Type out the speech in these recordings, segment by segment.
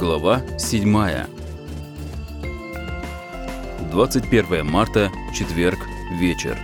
Глава 7. 21 марта, четверг, вечер.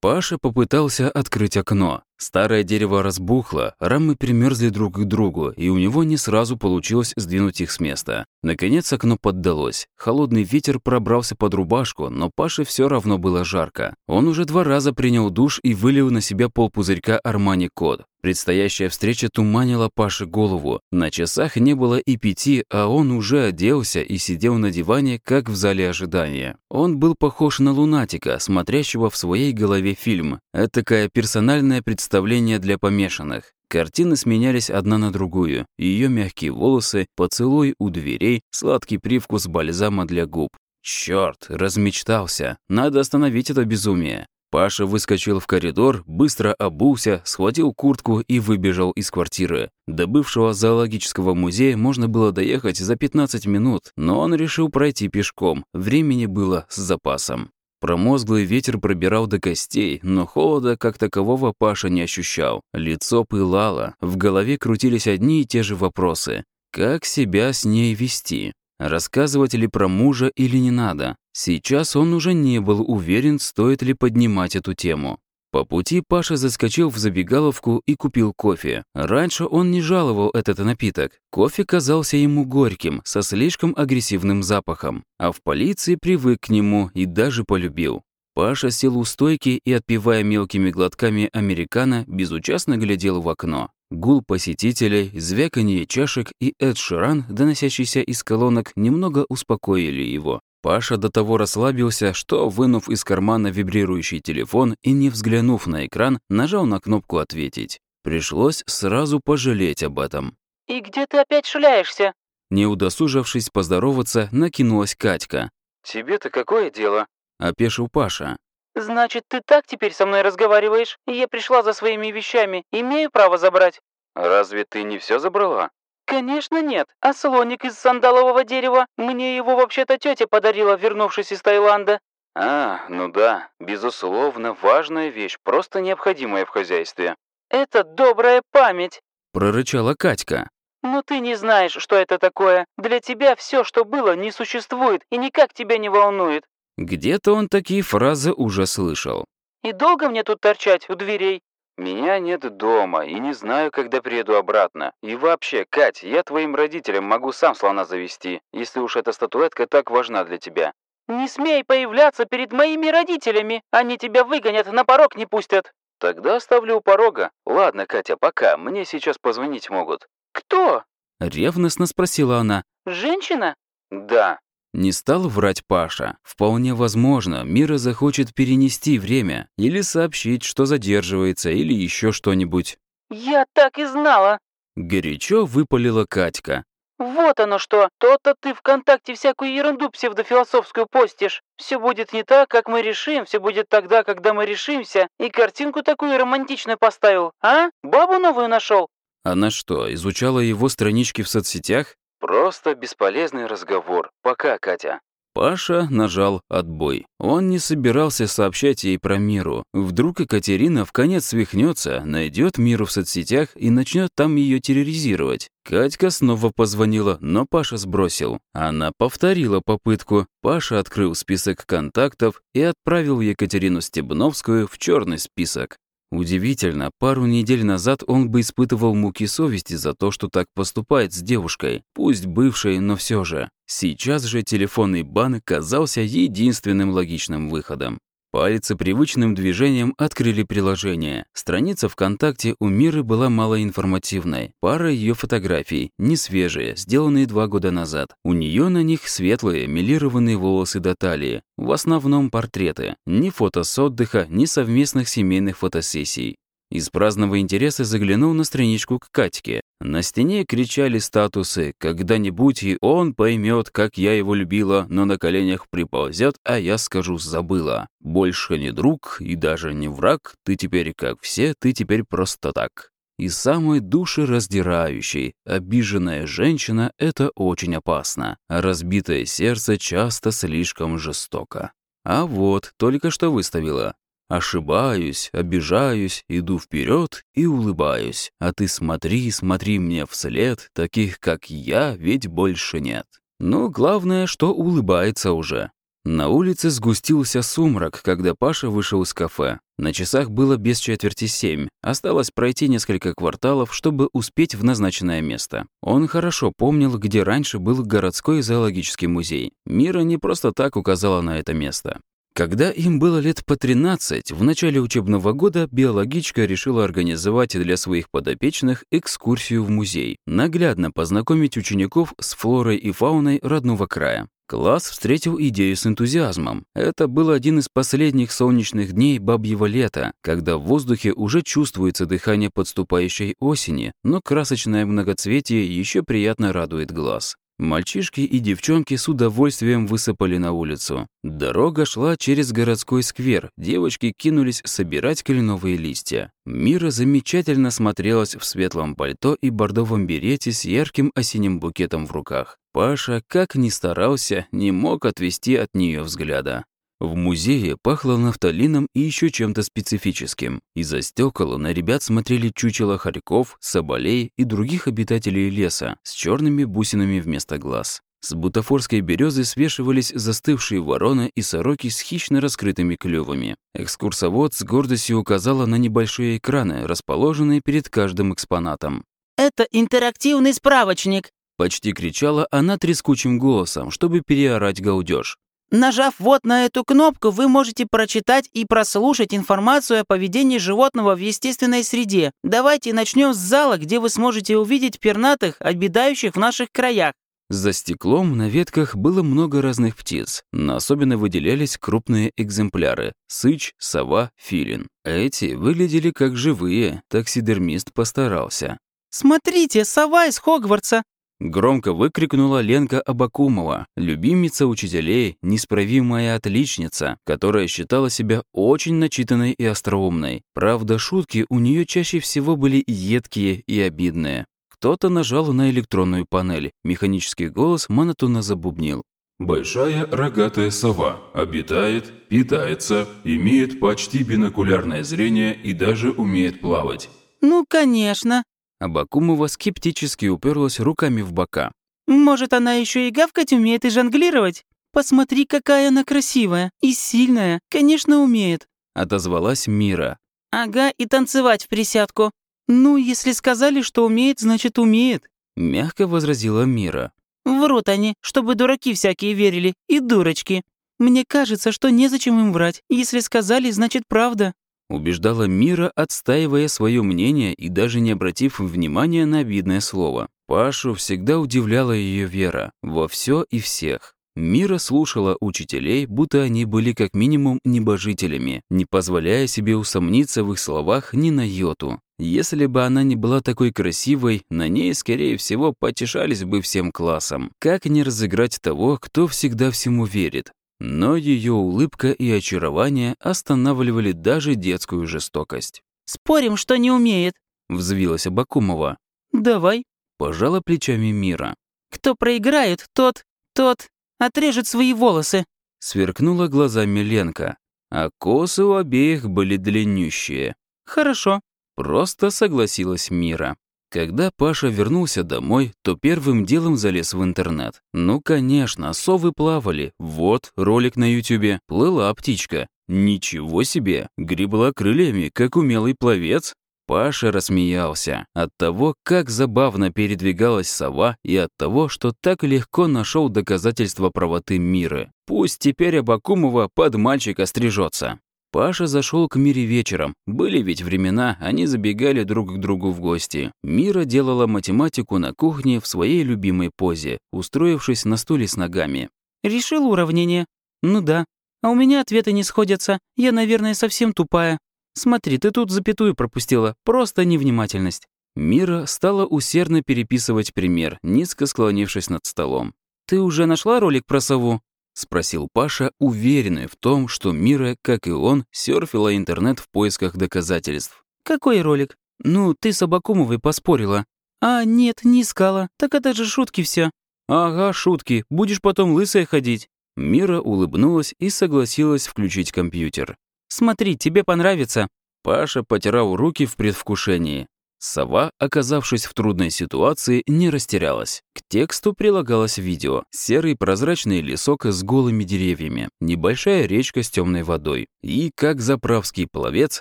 Паша попытался открыть окно. Старое дерево разбухло, рамы примерзли друг к другу, и у него не сразу получилось сдвинуть их с места. Наконец окно поддалось. Холодный ветер пробрался под рубашку, но Паше все равно было жарко. Он уже два раза принял душ и вылил на себя полпузырька Армани Код. Предстоящая встреча туманила Паше голову. На часах не было и пяти, а он уже оделся и сидел на диване, как в зале ожидания. Он был похож на лунатика, смотрящего в своей голове фильм. Этакое персональное представление для помешанных. Картины сменялись одна на другую. Ее мягкие волосы, поцелуй у дверей, сладкий привкус бальзама для губ. Черт, размечтался. Надо остановить это безумие. Паша выскочил в коридор, быстро обулся, схватил куртку и выбежал из квартиры. До бывшего зоологического музея можно было доехать за 15 минут, но он решил пройти пешком. Времени было с запасом. Промозглый ветер пробирал до костей, но холода как такового Паша не ощущал. Лицо пылало, в голове крутились одни и те же вопросы. Как себя с ней вести? Рассказывать ли про мужа или не надо? Сейчас он уже не был уверен, стоит ли поднимать эту тему. По пути Паша заскочил в забегаловку и купил кофе. Раньше он не жаловал этот напиток. Кофе казался ему горьким, со слишком агрессивным запахом. А в полиции привык к нему и даже полюбил. Паша сел у стойки и, отпивая мелкими глотками американо, безучастно глядел в окно. Гул посетителей, звяканье чашек и Эд Ширан, доносящийся из колонок, немного успокоили его. Паша до того расслабился, что, вынув из кармана вибрирующий телефон и не взглянув на экран, нажал на кнопку «Ответить». Пришлось сразу пожалеть об этом. «И где ты опять шляешься?» Не удосужившись поздороваться, накинулась Катька. «Тебе-то какое дело?» – опешил Паша. «Значит, ты так теперь со мной разговариваешь? Я пришла за своими вещами. Имею право забрать?» «Разве ты не все забрала?» «Конечно нет. А слоник из сандалового дерева? Мне его вообще-то тетя подарила, вернувшись из Таиланда». «А, ну да. Безусловно, важная вещь, просто необходимая в хозяйстве». «Это добрая память», – прорычала Катька. «Но ты не знаешь, что это такое. Для тебя все, что было, не существует и никак тебя не волнует. Где-то он такие фразы уже слышал. «И долго мне тут торчать у дверей?» «Меня нет дома, и не знаю, когда приеду обратно. И вообще, Кать, я твоим родителям могу сам слона завести, если уж эта статуэтка так важна для тебя». «Не смей появляться перед моими родителями, они тебя выгонят, на порог не пустят». «Тогда оставлю у порога. Ладно, Катя, пока, мне сейчас позвонить могут». «Кто?» Ревностно спросила она. «Женщина?» «Да». Не стал врать Паша. Вполне возможно, Мира захочет перенести время или сообщить, что задерживается, или еще что-нибудь. «Я так и знала!» Горячо выпалила Катька. «Вот оно что! То-то ты ВКонтакте всякую ерунду псевдофилософскую постишь. Все будет не так, как мы решим, все будет тогда, когда мы решимся. И картинку такую романтичную поставил, а? Бабу новую нашел? Она что, изучала его странички в соцсетях? Просто бесполезный разговор. Пока, Катя. Паша нажал «отбой». Он не собирался сообщать ей про Миру. Вдруг Екатерина в конец свихнется, найдет Миру в соцсетях и начнет там ее терроризировать. Катька снова позвонила, но Паша сбросил. Она повторила попытку. Паша открыл список контактов и отправил Екатерину Стебновскую в черный список. Удивительно, пару недель назад он бы испытывал муки совести за то, что так поступает с девушкой, пусть бывшей, но все же. Сейчас же телефонный бан казался единственным логичным выходом. Пальцы привычным движением открыли приложение. Страница ВКонтакте у Миры была малоинформативной. Пара ее фотографий, не свежие, сделанные два года назад. У нее на них светлые, милированные волосы до талии. В основном портреты. Ни фото с отдыха, ни совместных семейных фотосессий. Из праздного интереса заглянул на страничку к Катьке. На стене кричали статусы «Когда-нибудь и он поймет, как я его любила, но на коленях приползет, а я скажу забыла. Больше не друг и даже не враг, ты теперь как все, ты теперь просто так». И самой душераздирающей, обиженная женщина — это очень опасно, а разбитое сердце часто слишком жестоко. А вот, только что выставила. Ошибаюсь, обижаюсь, иду вперед и улыбаюсь. А ты смотри, смотри мне вслед, таких как я ведь больше нет. Но главное, что улыбается уже. На улице сгустился сумрак, когда Паша вышел из кафе. На часах было без четверти семь. Осталось пройти несколько кварталов, чтобы успеть в назначенное место. Он хорошо помнил, где раньше был городской зоологический музей. Мира не просто так указала на это место. Когда им было лет по 13, в начале учебного года биологичка решила организовать для своих подопечных экскурсию в музей, наглядно познакомить учеников с флорой и фауной родного края. Класс встретил идею с энтузиазмом. Это был один из последних солнечных дней бабьего лета, когда в воздухе уже чувствуется дыхание подступающей осени, но красочное многоцветие еще приятно радует глаз. Мальчишки и девчонки с удовольствием высыпали на улицу. Дорога шла через городской сквер. Девочки кинулись собирать кленовые листья. Мира замечательно смотрелась в светлом пальто и бордовом берете с ярким осенним букетом в руках. Паша, как ни старался, не мог отвести от нее взгляда. В музее пахло нафталином и еще чем-то специфическим. Из-за стекол на ребят смотрели чучела хорьков, соболей и других обитателей леса с черными бусинами вместо глаз. С бутафорской березы свешивались застывшие вороны и сороки с хищно раскрытыми клювами. Экскурсовод с гордостью указала на небольшие экраны, расположенные перед каждым экспонатом. «Это интерактивный справочник!» Почти кричала она трескучим голосом, чтобы переорать гаудёж. Нажав вот на эту кнопку, вы можете прочитать и прослушать информацию о поведении животного в естественной среде. Давайте начнем с зала, где вы сможете увидеть пернатых, обедающих в наших краях. За стеклом на ветках было много разных птиц, но особенно выделялись крупные экземпляры – сыч, сова, филин. Эти выглядели как живые, таксидермист постарался. «Смотрите, сова из Хогвартса!» Громко выкрикнула Ленка Абакумова, любимица учителей, несправимая отличница, которая считала себя очень начитанной и остроумной. Правда, шутки у нее чаще всего были едкие и обидные. Кто-то нажал на электронную панель. Механический голос монотонно забубнил. Большая рогатая сова обитает, питается, имеет почти бинокулярное зрение и даже умеет плавать. «Ну, конечно», Абакумова скептически уперлась руками в бока. «Может, она еще и гавкать умеет и жонглировать? Посмотри, какая она красивая и сильная. Конечно, умеет», — отозвалась Мира. «Ага, и танцевать в присядку. Ну, если сказали, что умеет, значит, умеет», — мягко возразила Мира. «Врут они, чтобы дураки всякие верили, и дурочки. Мне кажется, что незачем им врать. Если сказали, значит, правда» убеждала Мира, отстаивая свое мнение и даже не обратив внимания на видное слово. Пашу всегда удивляла ее вера во все и всех. Мира слушала учителей, будто они были как минимум небожителями, не позволяя себе усомниться в их словах ни на йоту. Если бы она не была такой красивой, на ней, скорее всего, потешались бы всем классом. Как не разыграть того, кто всегда всему верит? Но ее улыбка и очарование останавливали даже детскую жестокость. «Спорим, что не умеет», — взвилась Абакумова. «Давай», — пожала плечами Мира. «Кто проиграет, тот, тот отрежет свои волосы», — сверкнула глазами Ленка, а косы у обеих были длиннющие. «Хорошо», — просто согласилась Мира. Когда Паша вернулся домой, то первым делом залез в интернет. Ну, конечно, совы плавали. Вот, ролик на ютюбе. Плыла птичка. Ничего себе! Гребла крыльями, как умелый пловец. Паша рассмеялся от того, как забавно передвигалась сова и от того, что так легко нашел доказательства правоты мира. Пусть теперь Абакумова под мальчика стрижется. Паша зашел к Мире вечером. Были ведь времена, они забегали друг к другу в гости. Мира делала математику на кухне в своей любимой позе, устроившись на стуле с ногами. «Решил уравнение?» «Ну да. А у меня ответы не сходятся. Я, наверное, совсем тупая. Смотри, ты тут запятую пропустила. Просто невнимательность». Мира стала усердно переписывать пример, низко склонившись над столом. «Ты уже нашла ролик про сову?» — спросил Паша, уверенный в том, что Мира, как и он, серфила интернет в поисках доказательств. «Какой ролик? Ну, ты с Абакумовой поспорила». «А, нет, не искала. Так это же шутки все. «Ага, шутки. Будешь потом лысая ходить». Мира улыбнулась и согласилась включить компьютер. Смотри, тебе понравится». Паша потирал руки в предвкушении. Сова, оказавшись в трудной ситуации, не растерялась. К тексту прилагалось видео. Серый прозрачный лесок с голыми деревьями, небольшая речка с темной водой. И, как заправский пловец,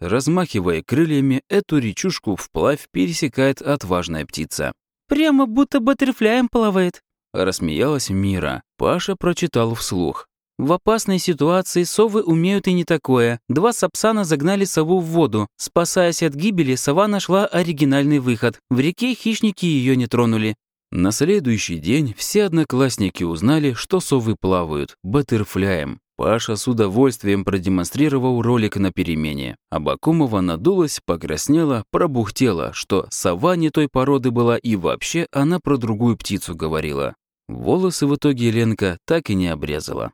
размахивая крыльями, эту речушку вплавь пересекает отважная птица. «Прямо будто баттерфляем плавает», — рассмеялась Мира. Паша прочитал вслух. В опасной ситуации совы умеют и не такое. Два сапсана загнали сову в воду. Спасаясь от гибели, сова нашла оригинальный выход. В реке хищники ее не тронули. На следующий день все одноклассники узнали, что совы плавают, баттерфляем. Паша с удовольствием продемонстрировал ролик на перемене. Абакумова надулась, покраснела, пробухтела, что сова не той породы была и вообще она про другую птицу говорила. Волосы в итоге Ленка так и не обрезала.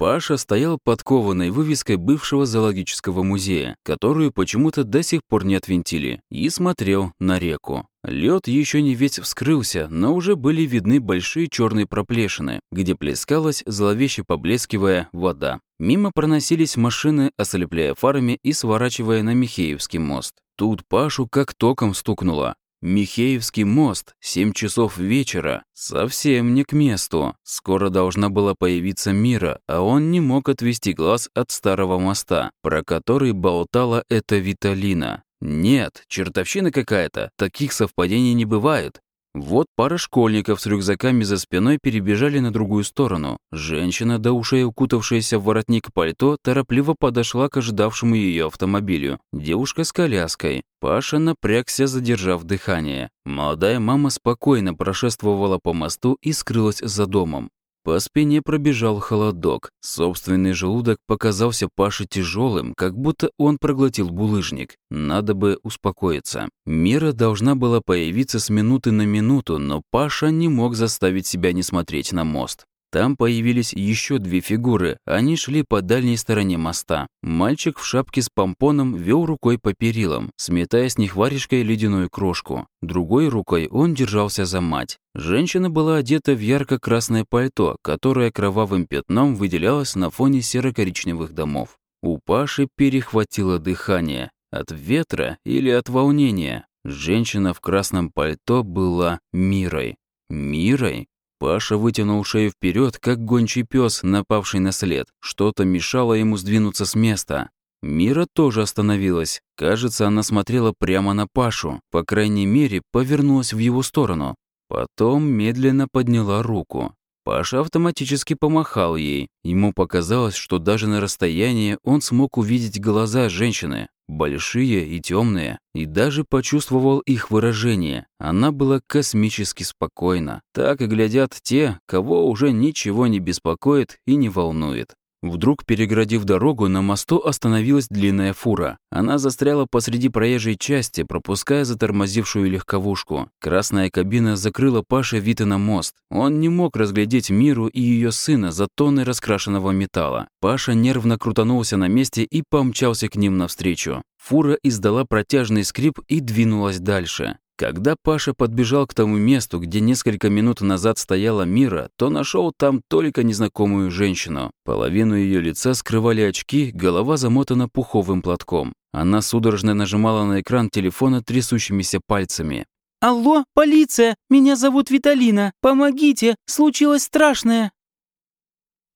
Паша стоял под кованой вывеской бывшего зоологического музея, которую почему-то до сих пор не отвинтили, и смотрел на реку. Лед еще не весь вскрылся, но уже были видны большие черные проплешины, где плескалась, зловеще поблескивая, вода. Мимо проносились машины, ослепляя фарами и сворачивая на Михеевский мост. Тут Пашу как током стукнуло. Михеевский мост, 7 часов вечера. Совсем не к месту. Скоро должна была появиться Мира, а он не мог отвести глаз от старого моста, про который болтала эта Виталина. Нет, чертовщина какая-то, таких совпадений не бывает. Вот пара школьников с рюкзаками за спиной перебежали на другую сторону. Женщина, до ушей укутавшаяся в воротник пальто, торопливо подошла к ожидавшему ее автомобилю. Девушка с коляской. Паша напрягся, задержав дыхание. Молодая мама спокойно прошествовала по мосту и скрылась за домом. По спине пробежал холодок. Собственный желудок показался Паше тяжелым, как будто он проглотил булыжник. Надо бы успокоиться. Мира должна была появиться с минуты на минуту, но Паша не мог заставить себя не смотреть на мост. Там появились еще две фигуры. Они шли по дальней стороне моста. Мальчик в шапке с помпоном вел рукой по перилам, сметая с них варежкой ледяную крошку. Другой рукой он держался за мать. Женщина была одета в ярко-красное пальто, которое кровавым пятном выделялось на фоне серо-коричневых домов. У Паши перехватило дыхание. От ветра или от волнения. Женщина в красном пальто была Мирой. Мирой? Паша вытянул шею вперед, как гончий пес, напавший на след. Что-то мешало ему сдвинуться с места. Мира тоже остановилась. Кажется, она смотрела прямо на Пашу. По крайней мере, повернулась в его сторону. Потом медленно подняла руку. Паша автоматически помахал ей. Ему показалось, что даже на расстоянии он смог увидеть глаза женщины, большие и темные, и даже почувствовал их выражение. Она была космически спокойна. Так и глядят те, кого уже ничего не беспокоит и не волнует. Вдруг, переградив дорогу, на мосту остановилась длинная фура. Она застряла посреди проезжей части, пропуская затормозившую легковушку. Красная кабина закрыла Паше вид на мост. Он не мог разглядеть Миру и ее сына за тонны раскрашенного металла. Паша нервно крутанулся на месте и помчался к ним навстречу. Фура издала протяжный скрип и двинулась дальше. Когда Паша подбежал к тому месту, где несколько минут назад стояла Мира, то нашел там только незнакомую женщину. Половину ее лица скрывали очки, голова замотана пуховым платком. Она судорожно нажимала на экран телефона трясущимися пальцами. «Алло, полиция! Меня зовут Виталина! Помогите! Случилось страшное!»